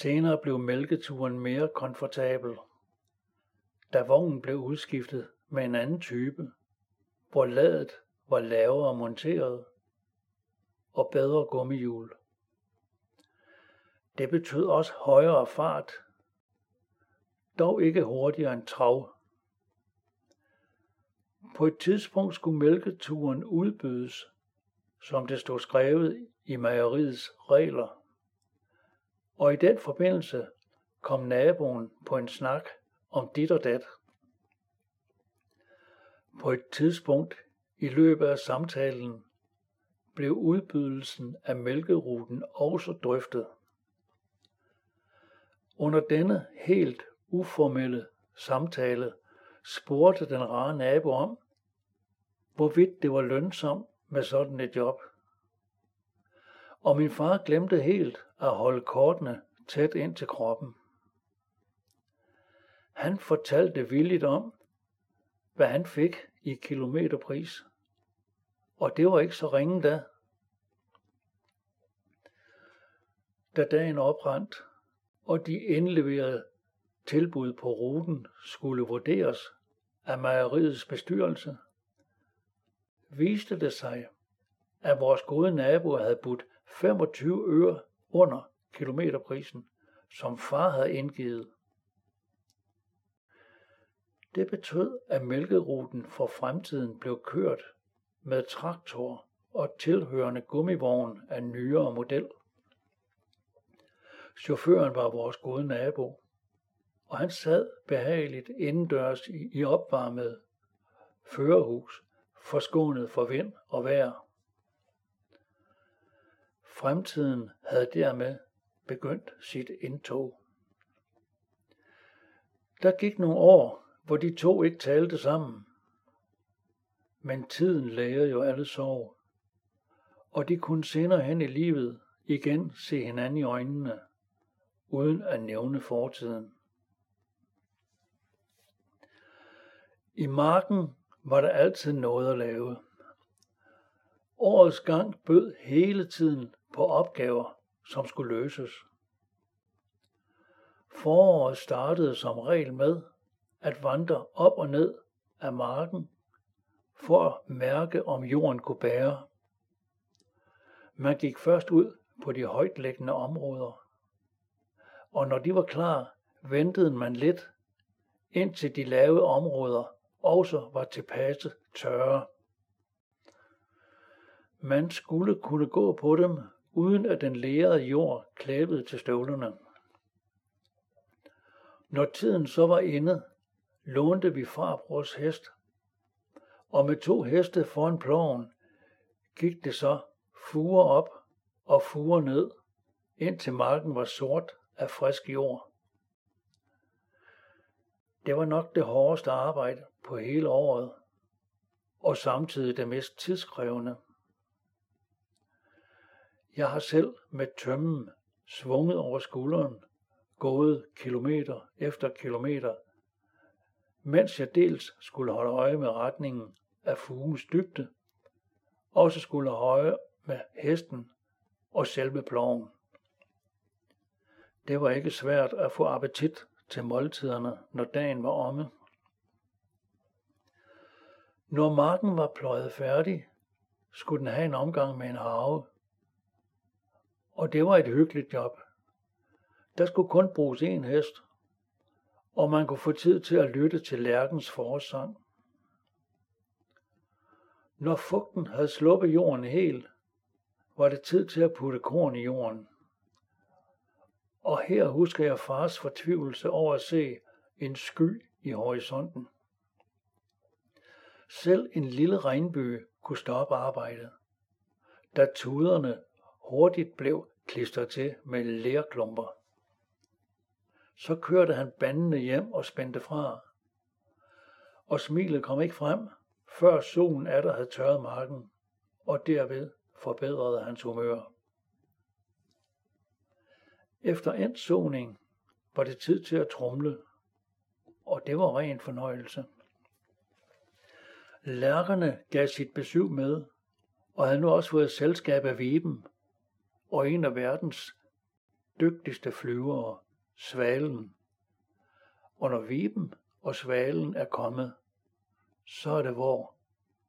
Senere blev mælketuren mere komfortabel, da vognen blev udskiftet med en anden type, hvor ladet var lavere monteret og bedre gummihjul. Det betød også højere fart, dog ikke hurtigere end trav. På et tidspunkt skulle mælketuren udbydes, som det stod skrevet i mejeriets regler. Og i den forbindelse kom naboen på en snak om dit og dat. På et tidspunkt i løbet af samtalen blev udbydelsen af mælkeruten også drøftet. Under denne helt uformelle samtale spurgte den rare nabo om, hvorvidt det var lønsomt med sådan et job. Og min far glemte helt at holde kortene tæt ind til kroppen. Han fortalte villigt om, hvad han fik i kilometerpris. Og det var ikke så ringe da. Da dagen oprandt, og de indleverede tilbud på ruten skulle vurderes af mejeriets bestyrelse, viste det sig, at vores gode nabo havde budt 25 øre under kilometerprisen, som far havde indgivet. Det betød, at mælkeruten for fremtiden blev kørt med traktor og tilhørende gummivogn af nyere model. Chaufføren var vores gode nabo, og han sad behageligt indendørs i, i opvarmet førerhus, forskånet for vind og vejr. Fremtiden havde dermed begyndt sit indtog. Der gik nogle år, hvor de to ikke talte sammen. Men tiden læger jo alle sorg, og de kunne senere hen i livet igen se hinanden i øjnene, uden at nævne fortiden. I marken var der altid noget at lave. Årets gang bød hele tiden på opgaver, som skulle løses. Foråret startede som regel med at vandre op og ned af marken for at mærke, om jorden kunne bære. Man gik først ud på de højtliggende områder, og når de var klar, ventede man lidt, indtil de lave områder også var tilpasset tørre. Man skulle kunne gå på dem, uden at den lærede jord klæbede til støvlerne. Når tiden så var inde, lånte vi farbrors hest, og med to heste foran ploven gik det så fuger op og fuger ned, indtil marken var sort af frisk jord. Det var nok det hårdeste arbejde på hele året, og samtidig det mest tidskrævende. Jeg har selv med tømmen svunget over skulderen, gået kilometer efter kilometer, mens jeg dels skulle holde øje med retningen af fugens dybde, også skulle holde øje med hesten og selve ploven. Det var ikke svært at få appetit til måltiderne, når dagen var omme. Når marken var pløjet færdig, skulle den have en omgang med en harve. Og det var et hyggeligt job. Der skulle kun bruges én hest, og man kunne få tid til at lytte til lærkens forårssang. Når fugten havde sluppet jorden helt, var det tid til at putte korn i jorden. Og her husker jeg fars fortvivlelse over at se en sky i horisonten. Selv en lille regnbue kunne stoppe arbejdet, da tuderne hurtigt blev klistret til med lærklumper. Så kørte han bandene hjem og spændte fra. Og smilet kom ikke frem, før solen der havde tørret marken, og derved forbedrede hans humør. Efter endt soning var det tid til at trumle, og det var ren fornøjelse. Lærkerne gav sit besøg med, og havde nu også fået selskab af Viben, og en af verdens dygtigste flyvere, svalen. Og når viben og svalen er kommet, så er det vor